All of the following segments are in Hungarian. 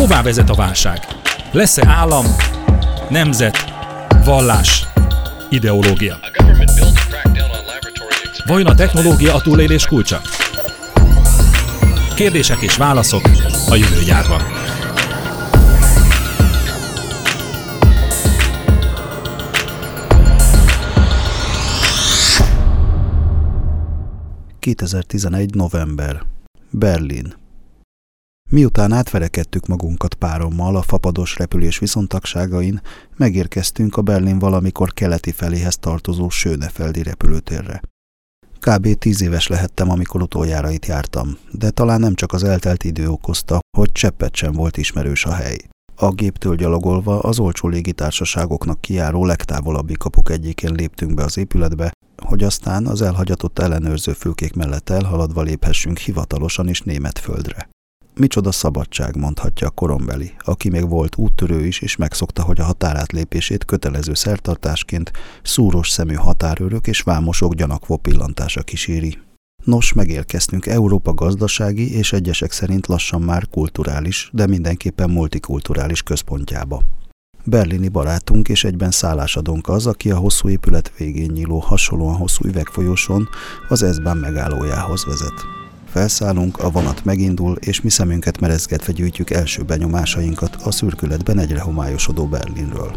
Hová vezet a válság? Lesz-e állam, nemzet, vallás, ideológia? Vajon a technológia a túlélés kulcsa? Kérdések és válaszok a jövő gyárban. ...2011. november. Berlin. Miután átverekedtük magunkat párommal a fapados repülés viszontagságain, megérkeztünk a Berlin valamikor keleti feléhez tartozó Sönefeldi repülőtérre. Kb. tíz éves lehettem, amikor utoljára itt jártam, de talán nem csak az eltelt idő okozta, hogy cseppet sem volt ismerős a hely. A géptől gyalogolva az olcsó légitársaságoknak kijáró legtávolabbi kapuk egyikén léptünk be az épületbe, hogy aztán az elhagyatott ellenőrző fülkék mellett elhaladva léphessünk hivatalosan is német földre. Micsoda szabadság, mondhatja a korombeli, aki még volt úttörő is, és megszokta, hogy a határátlépését kötelező szertartásként szúros szemű határőrök és vámosok gyanakvó pillantása kíséri. Nos, megérkeztünk Európa gazdasági és egyesek szerint lassan már kulturális, de mindenképpen multikulturális központjába. Berlini barátunk és egyben szállásadónk az, aki a hosszú épület végén nyíló hasonlóan hosszú üvegfolyóson az Eszbán megállójához vezet. Felszállunk, a vonat megindul, és mi szemünket merezgetve gyűjtjük első benyomásainkat a szürkületben egyre homályosodó Berlinről.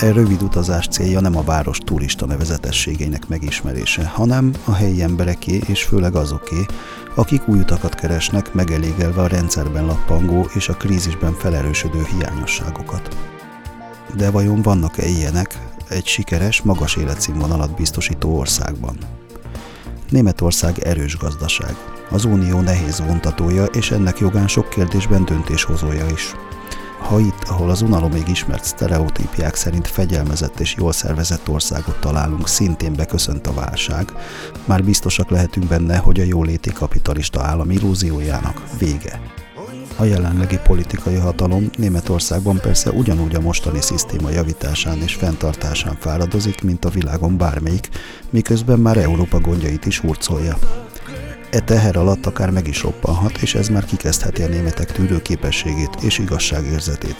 E rövid utazás célja nem a város turista nevezetességeinek megismerése, hanem a helyi embereké és főleg azoké, akik új utakat keresnek, megelégelve a rendszerben lappangó és a krízisben felerősödő hiányosságokat. De vajon vannak-e ilyenek egy sikeres, magas életszínvonalat biztosító országban? Németország erős gazdaság. Az Unió nehéz vontatója, és ennek jogán sok kérdésben döntéshozója is. Ha itt, ahol az unalomig ismert sztereotípiák szerint fegyelmezett és jól szervezett országot találunk, szintén beköszönt a válság, már biztosak lehetünk benne, hogy a jóléti kapitalista állam illúziójának vége. A jelenlegi politikai hatalom Németországban persze ugyanúgy a mostani szisztéma javításán és fenntartásán fáradozik, mint a világon bármelyik, miközben már Európa gondjait is hurcolja. E teher alatt akár meg is roppanhat, és ez már kikezdheti a németek tűrőképességét és igazságérzetét.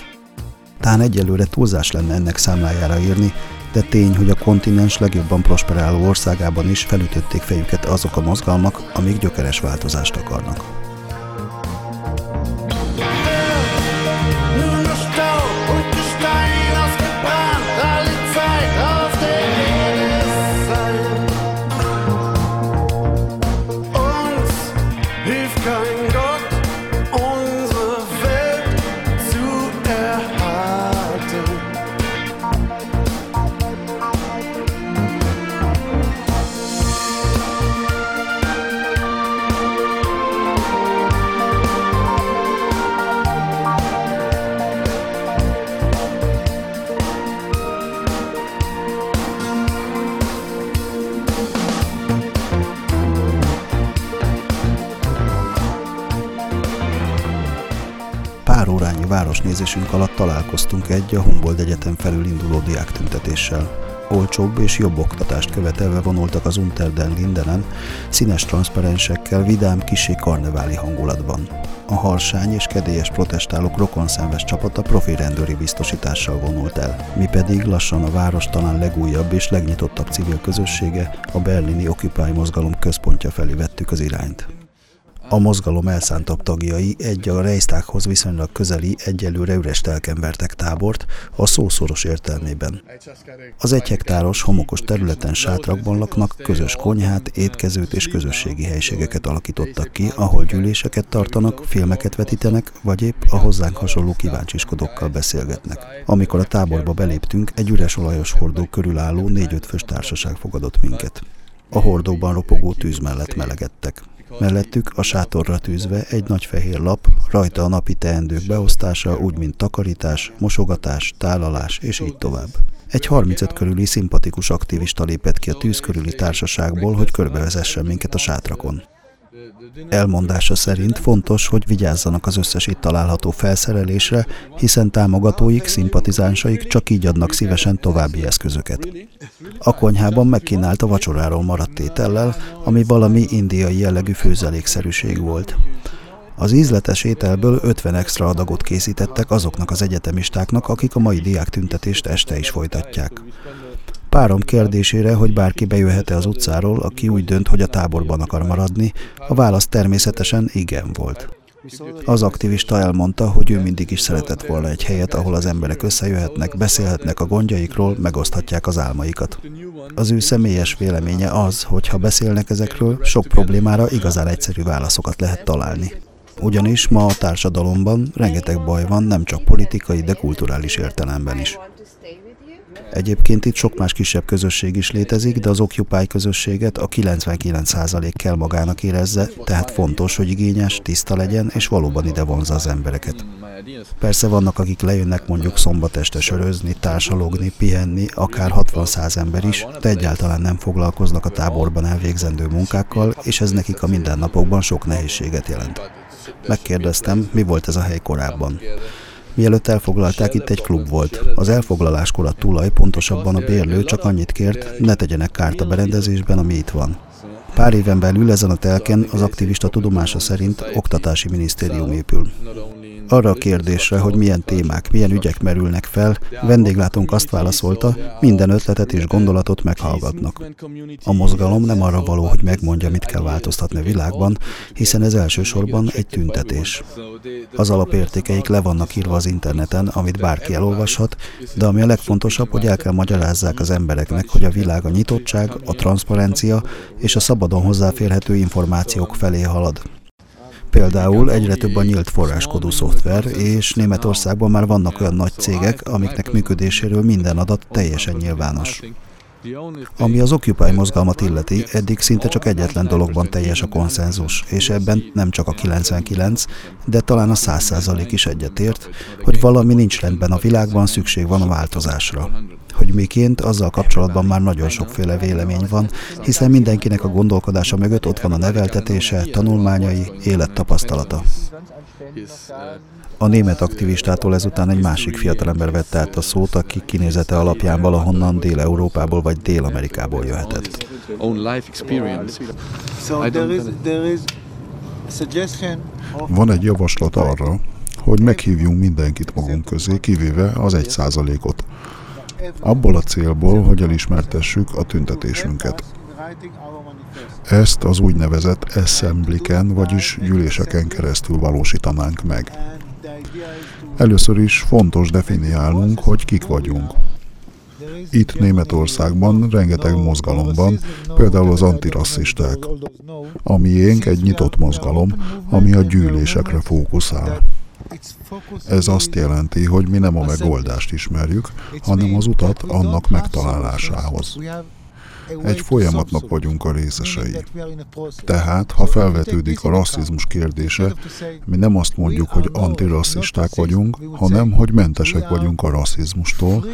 Tán egyelőre túlzás lenne ennek számlájára írni, de tény, hogy a kontinens legjobban prosperáló országában is felütötték fejüket azok a mozgalmak, amik gyökeres változást akarnak. Városnézésünk alatt találkoztunk egy a Humboldt Egyetem felül induló diáktüntetéssel. Olcsóbb és jobb oktatást követelve vonultak az Unterden Lindenen, színes transzparensekkel, vidám, kisé karneváli hangulatban. A harsány és kedélyes protestálók rokonszenves csapata profi rendőri biztosítással vonult el. Mi pedig lassan a város talán legújabb és legnyitottabb civil közössége, a berlini Occupy mozgalom központja felé vettük az irányt. A mozgalom elszántabb tagjai egy a Reichstaghoz viszonylag közeli, egyelőre üres telkenvertek tábort a szószoros értelmében. Az egy hektáros, homokos területen sátrakban laknak, közös konyhát, étkezőt és közösségi helységeket alakítottak ki, ahol gyűléseket tartanak, filmeket vetítenek, vagy épp a hozzánk hasonló kíváncsiskodókkal beszélgetnek. Amikor a táborba beléptünk, egy üres olajos hordó körülálló négy-öt fős társaság fogadott minket. A hordóban ropogó tűz mellett melegedtek. Mellettük a sátorra tűzve egy nagy fehér lap, rajta a napi teendők beosztása, úgy mint takarítás, mosogatás, tálalás és így tovább. Egy 35 körüli szimpatikus aktivista lépett ki a tűz körüli társaságból, hogy körbevezessen minket a sátrakon. Elmondása szerint fontos, hogy vigyázzanak az összes itt található felszerelésre, hiszen támogatóik, szimpatizánsaik csak így adnak szívesen további eszközöket. A konyhában megkínálta vacsoráról maradt étellel, ami valami indiai jellegű főzelékszerűség volt. Az ízletes ételből 50 extra adagot készítettek azoknak az egyetemistáknak, akik a mai diák tüntetést este is folytatják. Párom kérdésére, hogy bárki bejöhet-e az utcáról, aki úgy dönt, hogy a táborban akar maradni, a válasz természetesen igen volt. Az aktivista elmondta, hogy ő mindig is szeretett volna egy helyet, ahol az emberek összejöhetnek, beszélhetnek a gondjaikról, megoszthatják az álmaikat. Az ő személyes véleménye az, hogy ha beszélnek ezekről, sok problémára igazán egyszerű válaszokat lehet találni. Ugyanis ma a társadalomban rengeteg baj van, nem csak politikai, de kulturális értelemben is. Egyébként itt sok más kisebb közösség is létezik, de az Occupy közösséget a 99% kell magának érezze, tehát fontos, hogy igényes, tiszta legyen, és valóban ide vonza az embereket. Persze vannak, akik lejönnek mondjuk szombat este sörözni, társalogni, pihenni, akár 60-100 ember is, de egyáltalán nem foglalkoznak a táborban elvégzendő munkákkal, és ez nekik a mindennapokban sok nehézséget jelent. Megkérdeztem, mi volt ez a hely korábban. Mielőtt elfoglalták, itt egy klub volt. Az elfoglaláskor a tulaj, pontosabban a bérlő csak annyit kért, ne tegyenek kárt a berendezésben, ami itt van. Pár éven belül ezen a telken az aktivista tudomása szerint oktatási minisztérium épül. Arra a kérdésre, hogy milyen témák, milyen ügyek merülnek fel, vendéglátónk azt válaszolta, minden ötletet és gondolatot meghallgatnak. A mozgalom nem arra való, hogy megmondja, mit kell változtatni a világban, hiszen ez elsősorban egy tüntetés. Az alapértékeik le vannak írva az interneten, amit bárki elolvashat, de ami a legfontosabb, hogy el kell magyarázzák az embereknek, hogy a világ a nyitottság, a transzparencia és a szabadon hozzáférhető információk felé halad. Például egyre több a nyílt forráskodó szoftver, és Németországban már vannak olyan nagy cégek, amiknek működéséről minden adat teljesen nyilvános. Ami az Occupy mozgalmat illeti, eddig szinte csak egyetlen dologban teljes a konszenzus, és ebben nem csak a 99, de talán a 100% is egyetért, hogy valami nincs rendben a világban, szükség van a változásra. Hogy miként, azzal kapcsolatban már nagyon sokféle vélemény van, hiszen mindenkinek a gondolkodása mögött ott van a neveltetése, tanulmányai, élettapasztalata. A német aktivistától ezután egy másik fiatalember vette át a szót, aki kinézete alapján valahonnan Dél-Európából vagy Dél-Amerikából jöhetett. Van egy javaslat arra, hogy meghívjunk mindenkit magunk közé, kivéve az egy százalékot. Abból a célból, hogy elismertessük a tüntetésünket. Ezt az úgynevezett assemblyken, vagyis gyűléseken keresztül valósítanánk meg. Először is fontos definiálnunk, hogy kik vagyunk. Itt Németországban rengeteg mozgalom van, például az antirasszisták. A miénk egy nyitott mozgalom, ami a gyűlésekre fókuszál. Ez azt jelenti, hogy mi nem a megoldást ismerjük, hanem az utat annak megtalálásához. Egy folyamatnak vagyunk a részesei. Tehát, ha felvetődik a rasszizmus kérdése, mi nem azt mondjuk, hogy antirasszisták vagyunk, hanem, hogy mentesek vagyunk a rasszizmustól,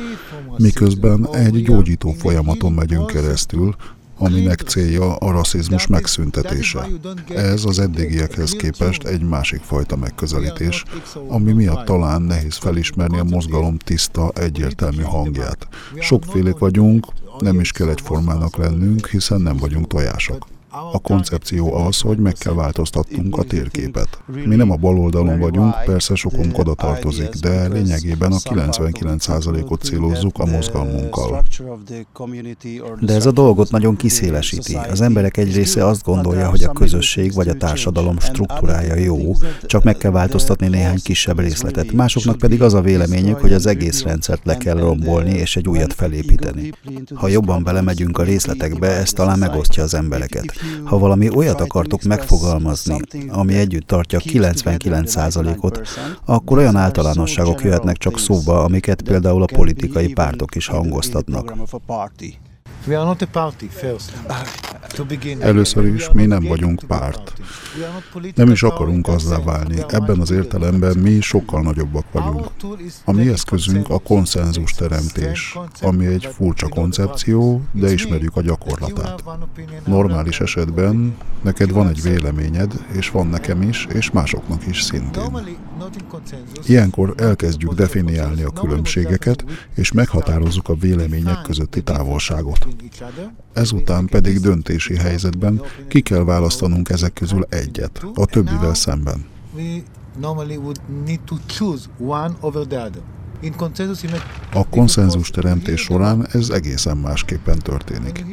miközben egy gyógyító folyamaton megyünk keresztül, aminek célja a rasszizmus megszüntetése. Ez az eddigiekhez képest egy másik fajta megközelítés, ami miatt talán nehéz felismerni a mozgalom tiszta, egyértelmű hangját. Sokfélék vagyunk, nem is kell egyformának lennünk, hiszen nem vagyunk tojások. A koncepció az, hogy meg kell változtatnunk a térképet. Mi nem a bal oldalon vagyunk, persze sokunk oda tartozik, de lényegében a 99%-ot célozzuk a mozgalmunkkal. De ez a dolgot nagyon kiszélesíti. Az emberek egy része azt gondolja, hogy a közösség vagy a társadalom struktúrája jó, csak meg kell változtatni néhány kisebb részletet. Másoknak pedig az a véleményük, hogy az egész rendszert le kell rombolni és egy újat felépíteni. Ha jobban belemegyünk a részletekbe, ez talán megosztja az embereket. Ha valami olyat akartok megfogalmazni, ami együtt tartja 99%-ot, akkor olyan általánosságok jöhetnek csak szóba, amiket például a politikai pártok is hangoztatnak. Először is mi nem vagyunk párt. Nem is akarunk azzá válni. Ebben az értelemben mi sokkal nagyobbak vagyunk. A mi eszközünk a konszenzus teremtés, ami egy furcsa koncepció, de ismerjük a gyakorlatát. Normális esetben neked van egy véleményed, és van nekem is, és másoknak is szintén. Ilyenkor elkezdjük definiálni a különbségeket, és meghatározzuk a vélemények közötti távolságot. Ezután pedig döntési helyzetben ki kell választanunk ezek közül egyet, a többivel szemben. A konszenzus teremtés során ez egészen másképpen történik.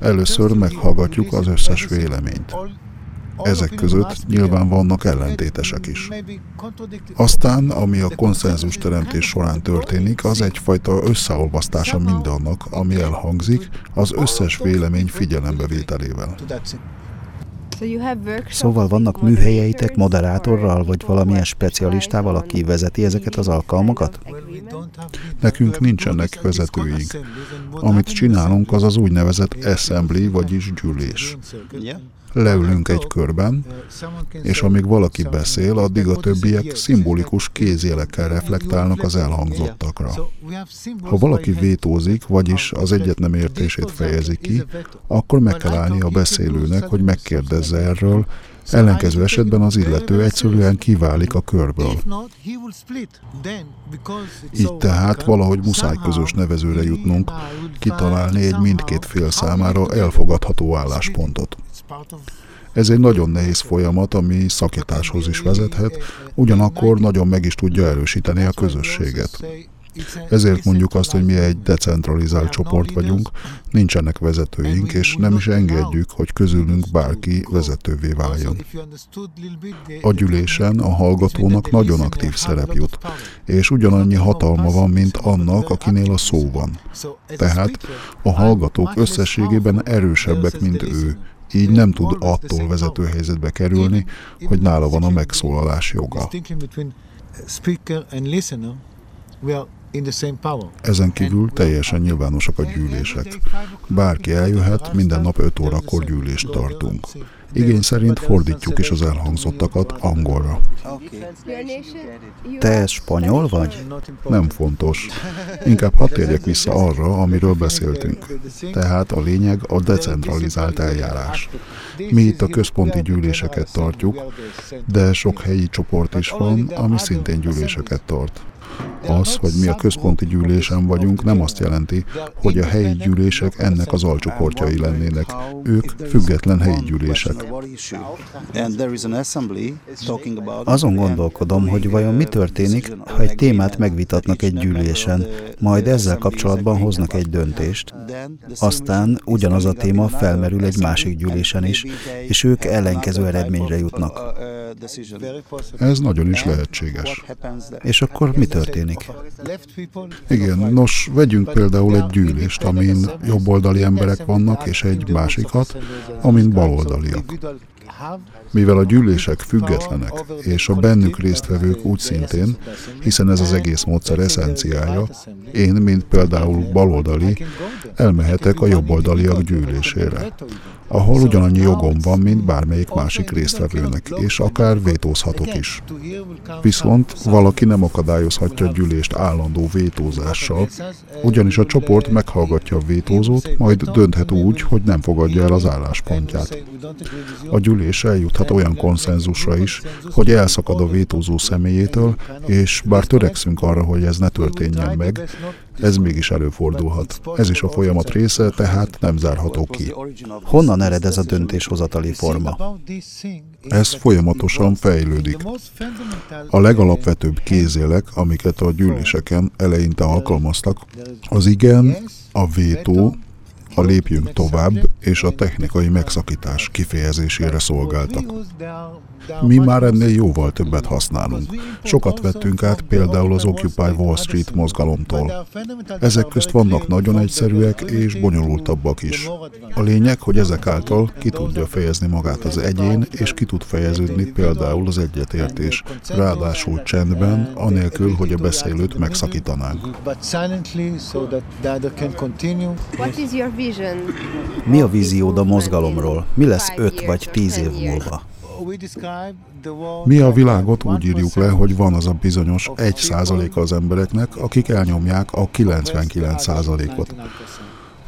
Először meghallgatjuk az összes véleményt. Ezek között nyilván vannak ellentétesek is. Aztán, ami a konszenzus teremtés során történik, az egyfajta összeolvasztása mindannak, ami elhangzik, az összes vélemény figyelembevételével. Szóval vannak műhelyeitek moderátorral, vagy valamilyen specialistával, aki vezeti ezeket az alkalmakat? Nekünk nincsenek vezetőink. Amit csinálunk, az az úgynevezett assembly, vagyis gyűlés leülünk egy körben, és amíg valaki beszél, addig a többiek szimbolikus kézjelekkel reflektálnak az elhangzottakra. Ha valaki vétózik, vagyis az egyet nem értését fejezi ki, akkor meg kell állni a beszélőnek, hogy megkérdezze erről, Ellenkező esetben az illető egyszerűen kiválik a körből. Így tehát valahogy muszáj közös nevezőre jutnunk, kitalálni egy mindkét fél számára elfogadható álláspontot. Ez egy nagyon nehéz folyamat, ami szakításhoz is vezethet, ugyanakkor nagyon meg is tudja erősíteni a közösséget. Ezért mondjuk azt, hogy mi egy decentralizált csoport vagyunk, nincsenek vezetőink, és nem is engedjük, hogy közülünk bárki vezetővé váljon. A gyűlésen a hallgatónak nagyon aktív szerep jut, és ugyanannyi hatalma van, mint annak, akinél a szó van. Tehát a hallgatók összességében erősebbek, mint ő, így nem tud attól vezető helyzetbe kerülni, hogy nála van a megszólalás joga. Ezen kívül teljesen nyilvánosak a gyűlések. Bárki eljöhet, minden nap 5 órakor gyűlést tartunk. Igény szerint fordítjuk is az elhangzottakat angolra. Te spanyol vagy? Nem fontos. Inkább hadd térjek vissza arra, amiről beszéltünk. Tehát a lényeg a decentralizált eljárás. Mi itt a központi gyűléseket tartjuk, de sok helyi csoport is van, ami szintén gyűléseket tart. Az, hogy mi a központi gyűlésen vagyunk, nem azt jelenti, hogy a helyi gyűlések ennek az alcsoportjai lennének. Ők független helyi gyűlések. Azon gondolkodom, hogy vajon mi történik, ha egy témát megvitatnak egy gyűlésen, majd ezzel kapcsolatban hoznak egy döntést, aztán ugyanaz a téma felmerül egy másik gyűlésen is, és ők ellenkező eredményre jutnak. Ez nagyon is lehetséges. És akkor mi történik? Igen, nos, vegyünk például egy gyűlést, amin jobboldali emberek vannak, és egy másikat, amin baloldaliak. Mivel a gyűlések függetlenek, és a bennük résztvevők úgy szintén, hiszen ez az egész módszer eszenciája, én, mint például baloldali, elmehetek a jobboldaliak gyűlésére ahol ugyanannyi jogom van, mint bármelyik másik résztvevőnek, és akár vétózhatok is. Viszont valaki nem akadályozhatja a gyűlést állandó vétózással, ugyanis a csoport meghallgatja a vétózót, majd dönthet úgy, hogy nem fogadja el az álláspontját. A gyűlés eljuthat olyan konszenzusra is, hogy elszakad a vétózó személyétől, és bár törekszünk arra, hogy ez ne történjen meg, ez mégis előfordulhat. Ez is a folyamat része, tehát nem zárható ki. Honnan ered ez a döntéshozatali forma? Ez folyamatosan fejlődik. A legalapvetőbb kézélek, amiket a gyűléseken eleinte alkalmaztak, az igen, a vétó, a lépjünk tovább és a technikai megszakítás kifejezésére szolgáltak. Mi már ennél jóval többet használunk. Sokat vettünk át például az Occupy Wall Street mozgalomtól. Ezek közt vannak nagyon egyszerűek és bonyolultabbak is. A lényeg, hogy ezek által ki tudja fejezni magát az egyén, és ki tud fejeződni például az egyetértés, ráadásul csendben, anélkül, hogy a beszélőt megszakítanánk. Mi a víziód a mozgalomról? Mi lesz öt vagy tíz év múlva? Mi a világot úgy írjuk le, hogy van az a bizonyos 1 százaléka az embereknek, akik elnyomják a 99 százalékot.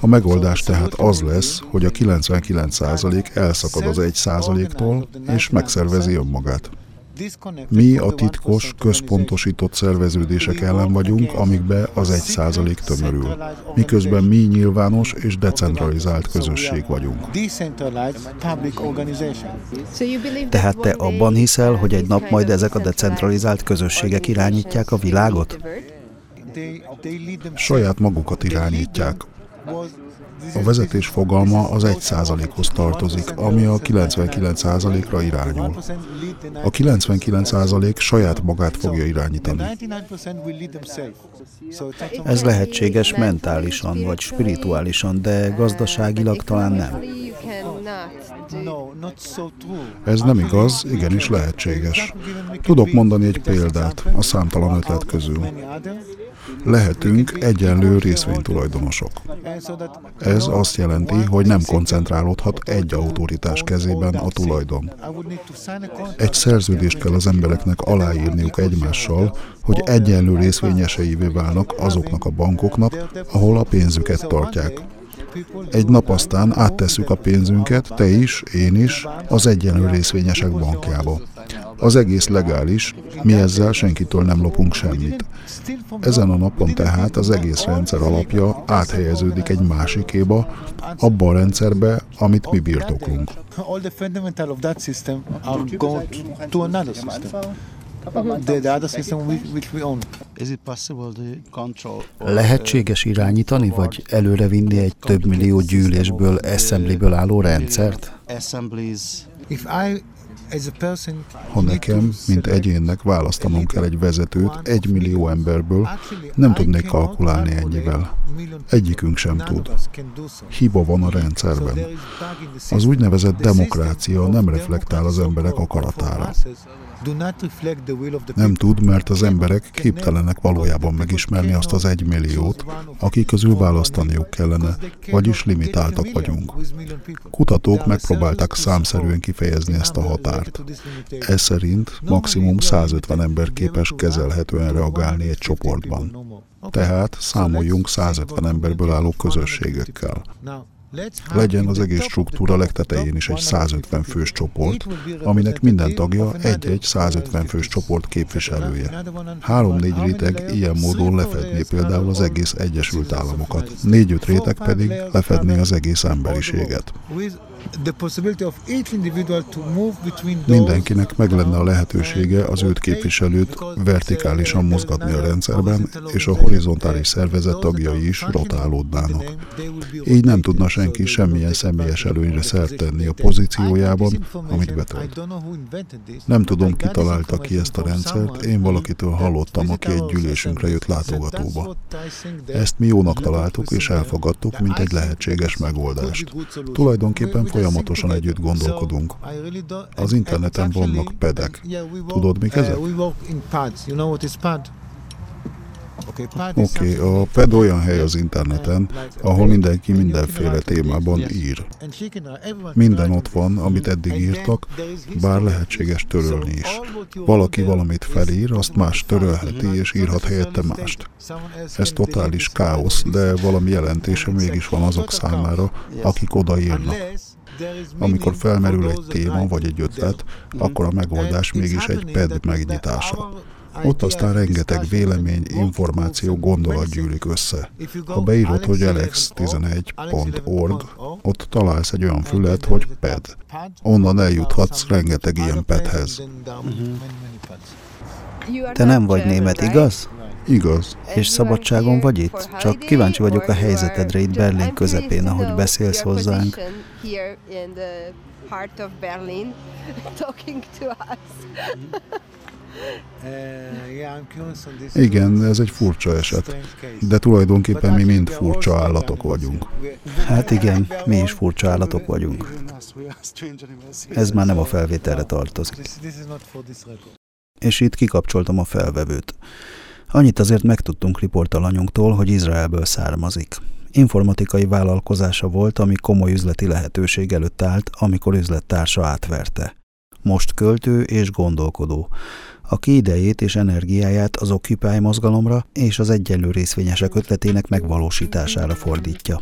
A megoldás tehát az lesz, hogy a 99 százalék elszakad az 1 százaléktól, és megszervezi önmagát. Mi a titkos, központosított szerveződések ellen vagyunk, amikbe az egy százalék tömörül, miközben mi nyilvános és decentralizált közösség vagyunk. Tehát te abban hiszel, hogy egy nap majd ezek a decentralizált közösségek irányítják a világot? Saját magukat irányítják. A vezetés fogalma az 1%-hoz tartozik, ami a 99%-ra irányul. A 99% saját magát fogja irányítani. Ez lehetséges mentálisan vagy spirituálisan, de gazdaságilag talán nem. Ez nem igaz, igenis lehetséges. Tudok mondani egy példát a számtalan ötlet közül. Lehetünk egyenlő részvénytulajdonosok. Ez azt jelenti, hogy nem koncentrálódhat egy autoritás kezében a tulajdon. Egy szerződést kell az embereknek aláírniuk egymással, hogy egyenlő részvényeseivé válnak azoknak a bankoknak, ahol a pénzüket tartják. Egy nap aztán áttesszük a pénzünket, te is, én is, az egyenlő részvényesek bankjába. Az egész legális, mi ezzel senkitől nem lopunk semmit. Ezen a napon tehát az egész rendszer alapja áthelyeződik egy másikéba, abba a rendszerbe, amit mi birtoklunk. Lehetséges irányítani, vagy előrevinni egy több millió gyűlésből, assemblyből álló rendszert? Ha nekem, mint egyénnek választanom kell egy vezetőt egy millió emberből, nem tudnék kalkulálni ennyivel. Egyikünk sem tud. Hiba van a rendszerben. Az úgynevezett demokrácia nem reflektál az emberek akaratára. Nem tud, mert az emberek képtelenek valójában megismerni azt az egymilliót, akik közül választaniuk kellene, vagyis limitáltak vagyunk. Kutatók megpróbálták számszerűen kifejezni ezt a határt. Ez szerint maximum 150 ember képes kezelhetően reagálni egy csoportban. Tehát számoljunk 150 emberből álló közösségekkel. Legyen az egész struktúra legtetején is egy 150 fős csoport, aminek minden tagja egy-egy 150 fős csoport képviselője. Három-négy réteg ilyen módon lefedné például az egész Egyesült Államokat, négy-öt réteg pedig lefedné az egész emberiséget. Mindenkinek meg lenne a lehetősége az őt képviselőt vertikálisan mozgatni a rendszerben, és a horizontális szervezet tagjai is rotálódnának. Így nem tudna senki semmilyen személyes előnyre szert tenni a pozíciójában, amit betölt. Nem tudom, ki találta ki ezt a rendszert, én valakitől hallottam, aki egy gyűlésünkre jött látogatóba. Ezt mi jónak találtuk és elfogadtuk, mint egy lehetséges megoldást. Tulajdonképpen folyamatosan együtt gondolkodunk. Az interneten vannak pedek. Tudod, mik ezek? Oké, okay, a PED olyan hely az interneten, ahol mindenki mindenféle témában ír. Minden ott van, amit eddig írtak, bár lehetséges törölni is. Valaki valamit felír, azt más törölheti és írhat helyette mást. Ez totális káosz, de valami jelentése mégis van azok számára, akik odaírnak. Amikor felmerül egy téma vagy egy ötlet, akkor a megoldás mégis egy PED megnyitása. Ott aztán rengeteg vélemény, információ, gondolat gyűlik össze. Ha beírod, hogy alex11.org, ott találsz egy olyan fület, hogy PED. Onnan eljuthatsz rengeteg ilyen PED-hez. Te nem vagy német, igaz? Igaz. És szabadságon vagy itt? Csak kíváncsi vagyok a helyzetedre itt Berlin közepén, ahogy beszélsz hozzánk. Igen, ez egy furcsa eset, de tulajdonképpen mi mind furcsa állatok vagyunk. Hát igen, mi is furcsa állatok vagyunk. Ez már nem a felvételre tartozik. És itt kikapcsoltam a felvevőt. Annyit azért megtudtunk riportalanyunktól, hogy Izraelből származik. Informatikai vállalkozása volt, ami komoly üzleti lehetőség előtt állt, amikor üzlettársa átverte. Most költő és gondolkodó aki idejét és energiáját az Occupy mozgalomra és az egyenlő részvényesek ötletének megvalósítására fordítja.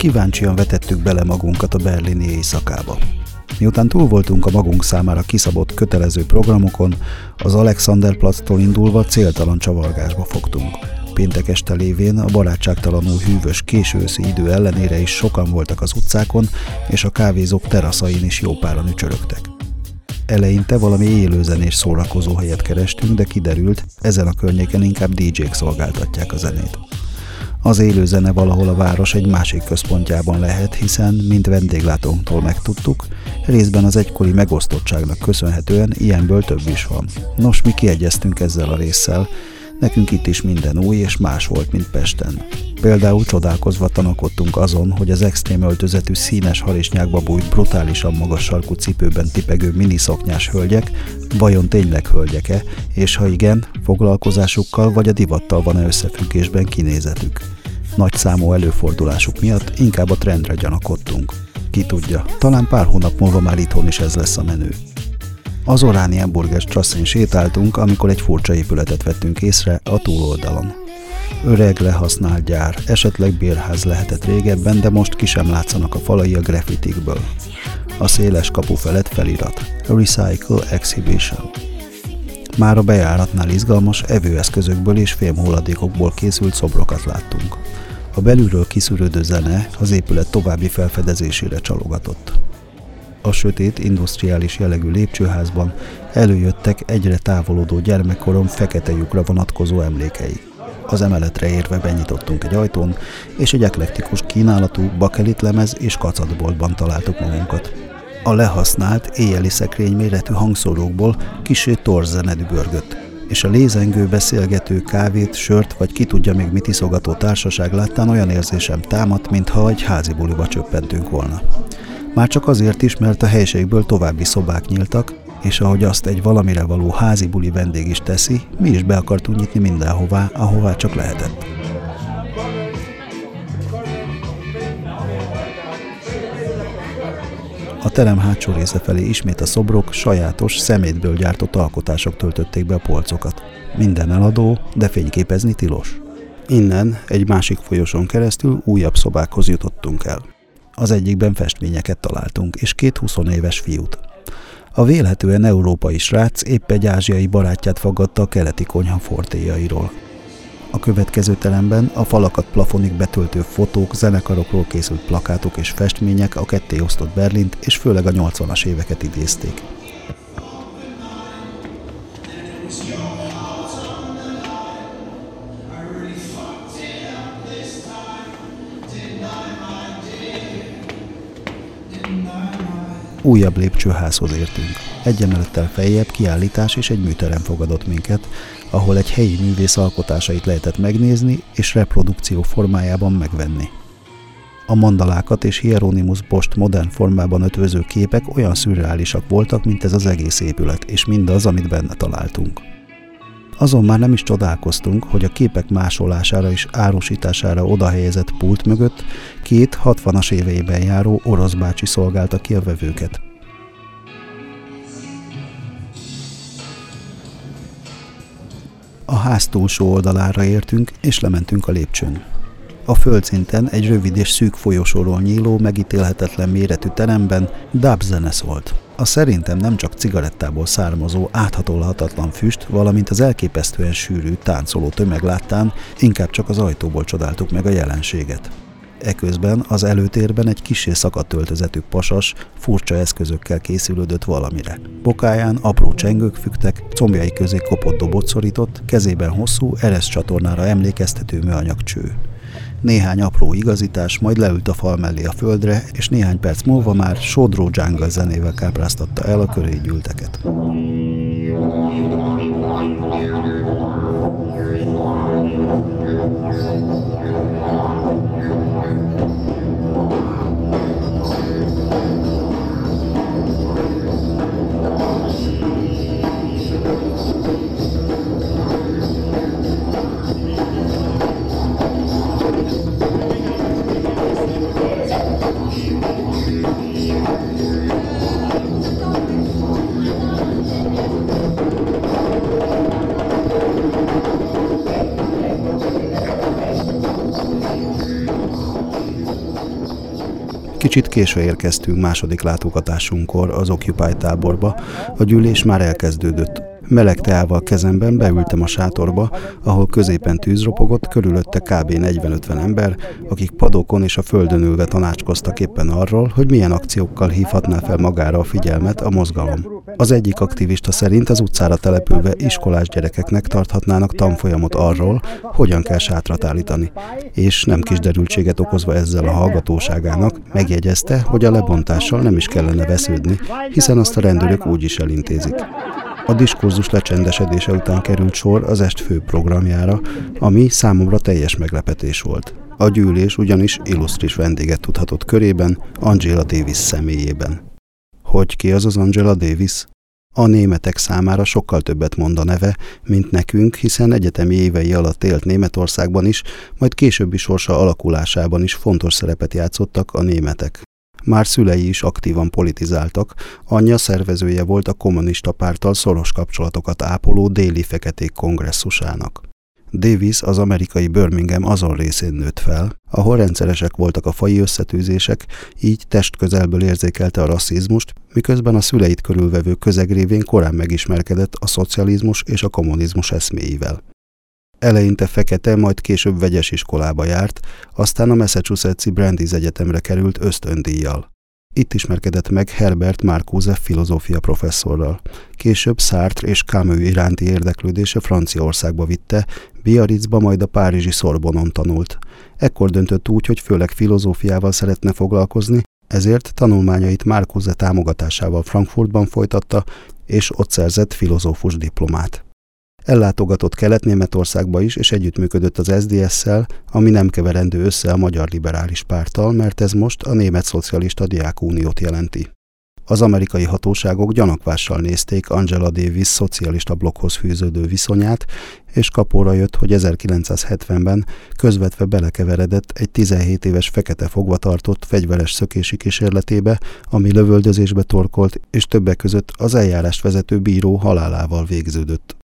Kíváncsian vetettük bele magunkat a berlini éjszakába. Miután túl voltunk a magunk számára kiszabott kötelező programokon, az Alexanderplatztól indulva céltalan csavargásba fogtunk. Péntek este lévén a barátságtalanul hűvös későszi idő ellenére is sokan voltak az utcákon, és a kávézók teraszain is jó páran ücsörögtek. Eleinte valami élőzenés szórakozó helyet kerestünk, de kiderült, ezen a környéken inkább DJ-k szolgáltatják a zenét. Az élő zene valahol a város egy másik központjában lehet, hiszen, mint vendéglátónktól megtudtuk, részben az egykori megosztottságnak köszönhetően ilyenből több is van. Nos, mi kiegyeztünk ezzel a résszel, nekünk itt is minden új és más volt, mint Pesten. Például csodálkozva tanakodtunk azon, hogy az extrém öltözetű színes harisnyákba bújt brutálisan magas sarkú cipőben tipegő miniszoknyás hölgyek vajon tényleg hölgyek-e, és ha igen, foglalkozásukkal vagy a divattal van-e összefüggésben kinézetük. Nagy számú előfordulásuk miatt inkább a trendre gyanakodtunk. Ki tudja, talán pár hónap múlva már itthon is ez lesz a menő. Az Oranienburger Strasszén sétáltunk, amikor egy furcsa épületet vettünk észre a túloldalon. Öreg, lehasznált gyár, esetleg bérház lehetett régebben, de most ki sem látszanak a falai a graffitikből. A széles kapu felett felirat Recycle Exhibition. Már a bejáratnál izgalmas evőeszközökből és fémhulladékokból készült szobrokat láttunk. A belülről kiszűrődő zene az épület további felfedezésére csalogatott. A sötét, industriális jellegű lépcsőházban előjöttek egyre távolodó gyermekkorom fekete lyukra vonatkozó emlékei. Az emeletre érve benyitottunk egy ajtón, és egy eklektikus kínálatú bakelit lemez és kacatboltban találtuk magunkat. A lehasznált, éjjeli szekrény méretű hangszórókból kisé torzene dübörgött, és a lézengő, beszélgető, kávét, sört vagy ki tudja még mit iszogató társaság láttán olyan érzésem támadt, mintha egy házi buliba csöppentünk volna. Már csak azért is, mert a helységből további szobák nyíltak, és ahogy azt egy valamire való házi buli vendég is teszi, mi is be akartunk nyitni mindenhová, ahová csak lehetett. A terem hátsó része felé ismét a szobrok sajátos, szemétből gyártott alkotások töltötték be a polcokat. Minden eladó, de fényképezni tilos. Innen egy másik folyosón keresztül újabb szobákhoz jutottunk el. Az egyikben festményeket találtunk, és két 20 éves fiút. A vélhetően európai srác épp egy ázsiai barátját fogadta a keleti konyha fortéjairól. A következő teremben a falakat plafonig betöltő fotók, zenekarokról készült plakátok és festmények a ketté osztott Berlint és főleg a 80-as éveket idézték. Újabb lépcsőházhoz értünk. Egy emelettel feljebb kiállítás és egy műterem fogadott minket, ahol egy helyi művész alkotásait lehetett megnézni és reprodukció formájában megvenni. A mandalákat és Hieronymus Bost modern formában ötvöző képek olyan szürreálisak voltak, mint ez az egész épület, és mindaz, amit benne találtunk. Azon már nem is csodálkoztunk, hogy a képek másolására és árusítására odahelyezett pult mögött két 60-as éveiben járó orosz bácsi szolgálta ki a vevőket. A ház túlsó oldalára értünk, és lementünk a lépcsőn. A földszinten egy rövid és szűk folyosóról nyíló, megítélhetetlen méretű teremben dub zene szólt. A szerintem nem csak cigarettából származó, áthatolhatatlan füst, valamint az elképesztően sűrű, táncoló tömeg láttán inkább csak az ajtóból csodáltuk meg a jelenséget. Eközben az előtérben egy kisé szakadt öltözetű pasas furcsa eszközökkel készülődött valamire. Bokáján apró csengők fügtek, combjai közé kopott dobot szorított, kezében hosszú, eres csatornára emlékeztető műanyag cső. Néhány apró igazítás, majd leült a fal mellé a földre, és néhány perc múlva már sodró dzsánga zenével kápráztatta el a köré gyűlteket. Kicsit késve érkeztünk második látogatásunkkor az Occupy táborba, a gyűlés már elkezdődött. Meleg teával kezemben beültem a sátorba, ahol középen tűz ropogott, körülötte kb. 40-50 ember, akik padokon és a földön ülve tanácskoztak éppen arról, hogy milyen akciókkal hívhatná fel magára a figyelmet a mozgalom. Az egyik aktivista szerint az utcára települve iskolás gyerekeknek tarthatnának tanfolyamot arról, hogyan kell sátrat állítani, és nem kis derültséget okozva ezzel a hallgatóságának, megjegyezte, hogy a lebontással nem is kellene vesződni, hiszen azt a rendőrök úgy is elintézik. A diskurzus lecsendesedése után került sor az est fő programjára, ami számomra teljes meglepetés volt. A gyűlés ugyanis illusztris vendéget tudhatott körében, Angela Davis személyében. Hogy ki az az Angela Davis? A németek számára sokkal többet mond a neve, mint nekünk, hiszen egyetemi évei alatt élt Németországban is, majd későbbi sorsa alakulásában is fontos szerepet játszottak a németek. Már szülei is aktívan politizáltak, anyja szervezője volt a kommunista párttal szoros kapcsolatokat ápoló déli feketék kongresszusának. Davis az amerikai Birmingham azon részén nőtt fel, ahol rendszeresek voltak a fai összetűzések, így testközelből érzékelte a rasszizmust, miközben a szüleit körülvevő közeg révén korán megismerkedett a szocializmus és a kommunizmus eszméivel. Eleinte fekete, majd később vegyes iskolába járt, aztán a Massachusetts-i Brandeis Egyetemre került ösztöndíjjal. Itt ismerkedett meg Herbert Marcuse filozófia professzorral. Később Sartre és Camus iránti érdeklődése Franciaországba vitte, Biarritzba majd a párizsi Szorbonon tanult. Ekkor döntött úgy, hogy főleg filozófiával szeretne foglalkozni, ezért tanulmányait Marcuse támogatásával Frankfurtban folytatta, és ott szerzett filozófus diplomát. Ellátogatott Kelet-Németországba is, és együttműködött az SDS-szel, ami nem keverendő össze a Magyar Liberális Párttal, mert ez most a Német Szocialista Diákuniót jelenti. Az amerikai hatóságok gyanakvással nézték Angela Davis szocialista blokkhoz fűződő viszonyát, és kapóra jött, hogy 1970-ben közvetve belekeveredett egy 17 éves fekete fogvatartott fegyveres szökési kísérletébe, ami lövöldözésbe torkolt, és többek között az eljárást vezető bíró halálával végződött.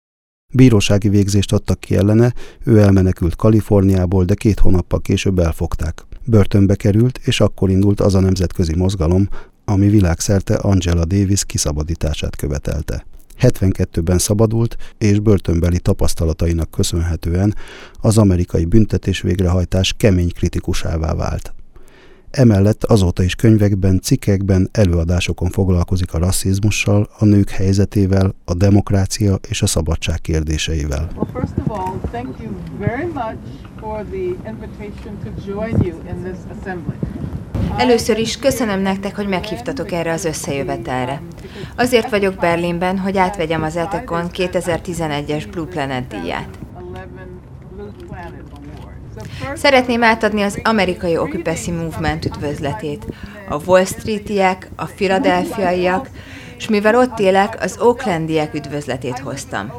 Bírósági végzést adtak ki ellene, ő elmenekült Kaliforniából, de két hónappal később elfogták. Börtönbe került, és akkor indult az a nemzetközi mozgalom, ami világszerte Angela Davis kiszabadítását követelte. 72-ben szabadult, és börtönbeli tapasztalatainak köszönhetően az amerikai büntetés végrehajtás kemény kritikusává vált. Emellett azóta is könyvekben, cikkekben, előadásokon foglalkozik a rasszizmussal, a nők helyzetével, a demokrácia és a szabadság kérdéseivel. Először is köszönöm nektek, hogy meghívtatok erre az összejövetelre. Azért vagyok Berlinben, hogy átvegyem az Etekon 2011-es Blue Planet díját. Szeretném átadni az amerikai Occupy Movement üdvözletét, a Wall Streetiek, a Philadelphiaiak, és mivel ott élek, az Oaklandiek üdvözletét hoztam.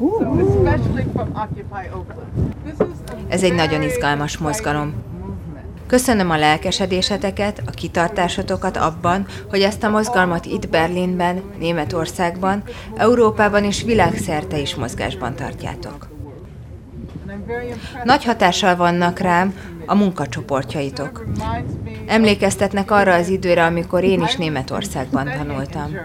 Ez egy nagyon izgalmas mozgalom. Köszönöm a lelkesedéseteket, a kitartásotokat abban, hogy ezt a mozgalmat itt Berlinben, Németországban, Európában és világszerte is mozgásban tartjátok. Nagy hatással vannak rám a munkacsoportjaitok. Emlékeztetnek arra az időre, amikor én is Németországban tanultam.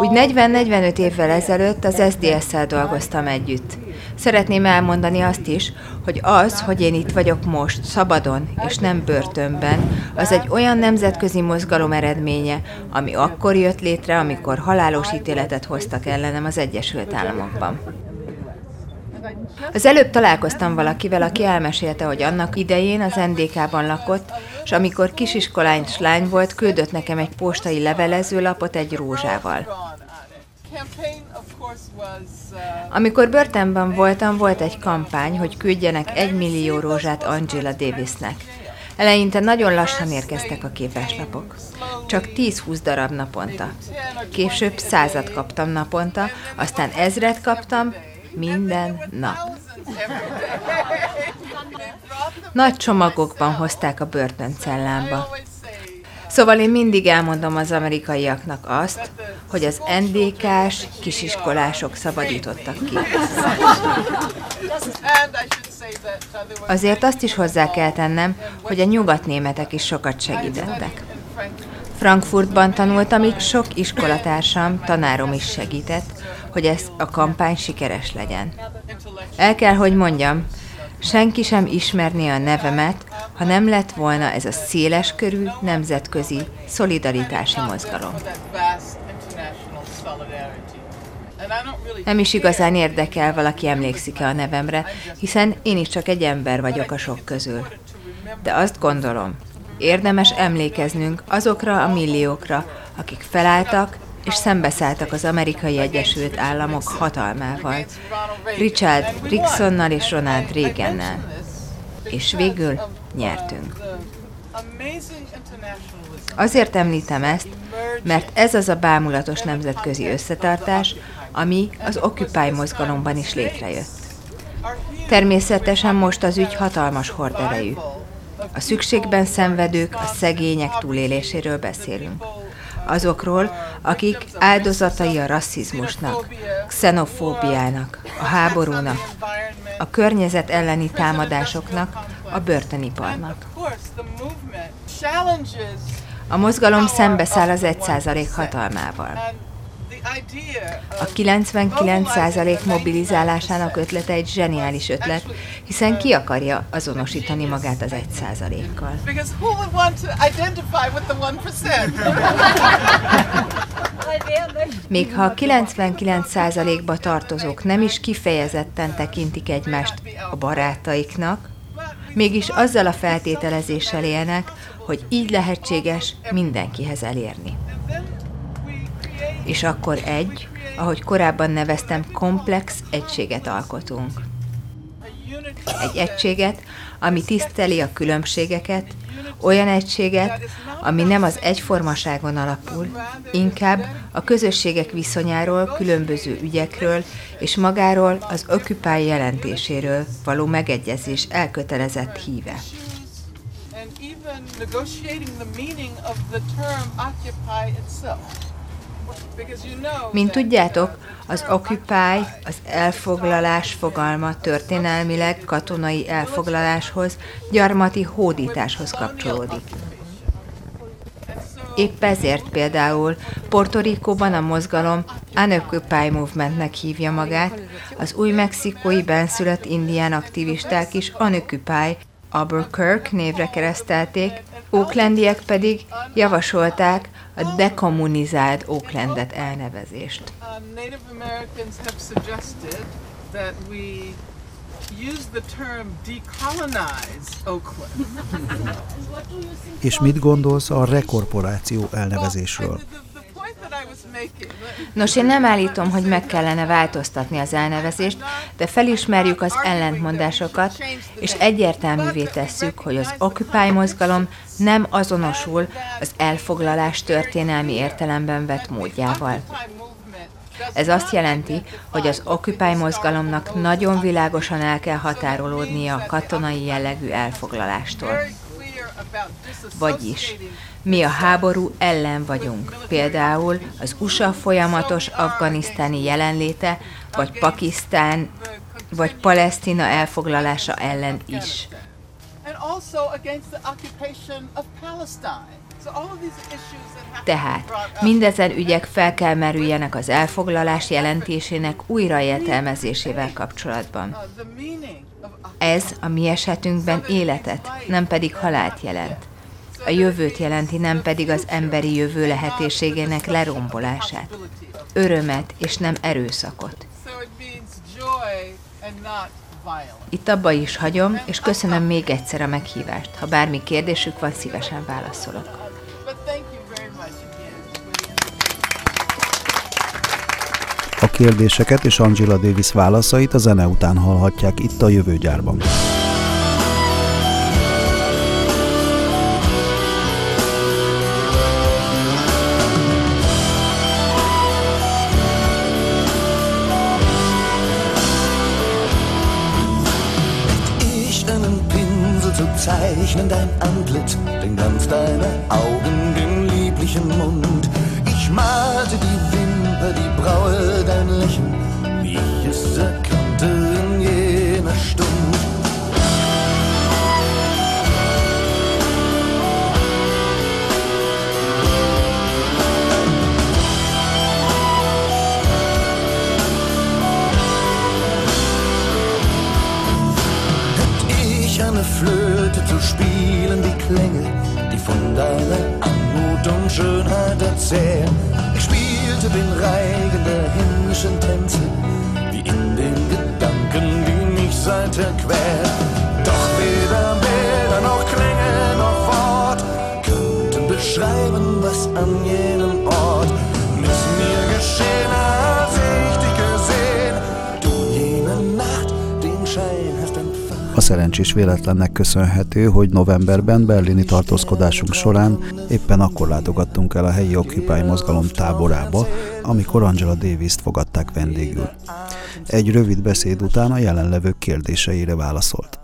Úgy 40-45 évvel ezelőtt az SDS-szel dolgoztam együtt. Szeretném elmondani azt is, hogy az, hogy én itt vagyok most, szabadon és nem börtönben, az egy olyan nemzetközi mozgalom eredménye, ami akkor jött létre, amikor halálos ítéletet hoztak ellenem az Egyesült Államokban. Az előbb találkoztam valakivel, aki elmesélte, hogy annak idején az NDK-ban lakott, és amikor kisiskolányos lány volt, küldött nekem egy postai levelezőlapot egy rózsával. Amikor börtönben voltam, volt egy kampány, hogy küldjenek egy millió rózsát Angela Davisnek. Eleinte nagyon lassan érkeztek a képeslapok. Csak 10-20 darab naponta. Később százat kaptam naponta, aztán ezret kaptam, minden nap. Nagy csomagokban hozták a börtöncellámba. Szóval én mindig elmondom az amerikaiaknak azt, hogy az NDK-s kisiskolások szabadítottak ki. Azért azt is hozzá kell tennem, hogy a nyugatnémetek is sokat segítettek. Frankfurtban tanultam, amíg sok iskolatársam, tanárom is segített, hogy ez a kampány sikeres legyen. El kell, hogy mondjam, senki sem ismerné a nevemet, ha nem lett volna ez a széles körű nemzetközi szolidaritási mozgalom. Nem is igazán érdekel, valaki emlékszik-e a nevemre, hiszen én is csak egy ember vagyok a sok közül. De azt gondolom, érdemes emlékeznünk azokra a milliókra, akik felálltak és szembeszálltak az amerikai Egyesült Államok hatalmával, Richard Nixonnal és Ronald Reagannel. És végül nyertünk. Azért említem ezt, mert ez az a bámulatos nemzetközi összetartás, ami az Occupy mozgalomban is létrejött. Természetesen most az ügy hatalmas horderejű. A szükségben szenvedők, a szegények túléléséről beszélünk azokról, akik áldozatai a rasszizmusnak, xenofóbiának, a háborúnak, a környezet elleni támadásoknak, a börtöniparnak. A mozgalom szembeszáll az 1% hatalmával. A 99% mobilizálásának ötlete egy zseniális ötlet, hiszen ki akarja azonosítani magát az 1%-kal. Még ha a 99%-ba tartozók nem is kifejezetten tekintik egymást a barátaiknak, mégis azzal a feltételezéssel élnek, hogy így lehetséges mindenkihez elérni és akkor egy, ahogy korábban neveztem, komplex egységet alkotunk. Egy egységet, ami tiszteli a különbségeket, olyan egységet, ami nem az egyformaságon alapul, inkább a közösségek viszonyáról, különböző ügyekről és magáról az Occupy jelentéséről való megegyezés elkötelezett híve. Negotiating the meaning of the term occupy itself. Mint tudjátok, az occupy, az elfoglalás fogalma történelmileg katonai elfoglaláshoz, gyarmati hódításhoz kapcsolódik. Épp ezért például Puerto Rico-ban a mozgalom Unoccupy Movementnek hívja magát, az új mexikói benszülött indián aktivisták is Unoccupy Albuquerque névre keresztelték, Oaklandiek pedig javasolták a dekommunizált Oaklandet elnevezést. És mit gondolsz a rekorporáció elnevezésről? Nos, én nem állítom, hogy meg kellene változtatni az elnevezést, de felismerjük az ellentmondásokat, és egyértelművé tesszük, hogy az Occupy mozgalom nem azonosul az elfoglalás történelmi értelemben vett módjával. Ez azt jelenti, hogy az Occupy mozgalomnak nagyon világosan el kell határolódnia a katonai jellegű elfoglalástól. Vagyis mi a háború ellen vagyunk, például az USA folyamatos afganisztáni jelenléte, vagy Pakisztán, vagy Palesztina elfoglalása ellen is. Tehát mindezen ügyek fel kell merüljenek az elfoglalás jelentésének újraértelmezésével kapcsolatban. Ez a mi esetünkben életet, nem pedig halált jelent. A jövőt jelenti, nem pedig az emberi jövő lehetőségének lerombolását. Örömet és nem erőszakot. Itt abba is hagyom, és köszönöm még egyszer a meghívást. Ha bármi kérdésük van, szívesen válaszolok. A kérdéseket és Angela Davis válaszait a zene után hallhatják itt a jövőgyárban. Véletlennek köszönhető, hogy novemberben berlini tartózkodásunk során éppen akkor látogattunk el a helyi Occupy mozgalom táborába, amikor Angela Davis-t fogadták vendégül. Egy rövid beszéd után a jelenlevők kérdéseire válaszolt.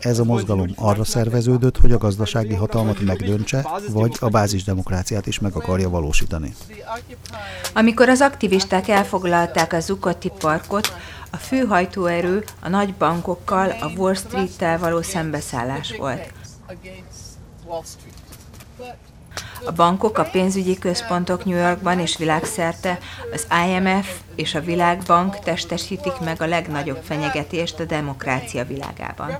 Ez a mozgalom arra szerveződött, hogy a gazdasági hatalmat megdöntse, vagy a bázisdemokráciát is meg akarja valósítani. Amikor az aktivisták elfoglalták a Zuccotti parkot, a fő hajtóerő a nagy bankokkal, a Wall Street-tel való szembeszállás volt. A bankok, a pénzügyi központok New Yorkban és világszerte, az IMF és a Világbank testesítik meg a legnagyobb fenyegetést a demokrácia világában.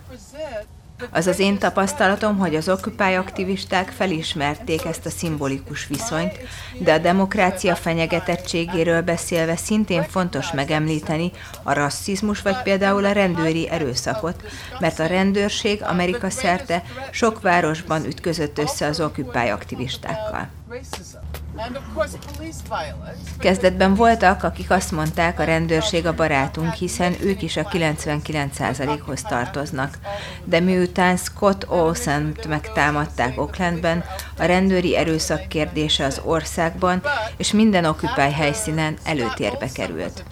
Az az én tapasztalatom, hogy az Occupy aktivisták felismerték ezt a szimbolikus viszonyt, de a demokrácia fenyegetettségéről beszélve szintén fontos megemlíteni a rasszizmus vagy például a rendőri erőszakot, mert a rendőrség Amerika szerte sok városban ütközött össze az Occupy aktivistákkal. Kezdetben voltak, akik azt mondták, a rendőrség a barátunk, hiszen ők is a 99%-hoz tartoznak. De miután Scott Olsen-t megtámadták Oaklandben, a rendőri erőszak kérdése az országban és minden Occupy helyszínen előtérbe került.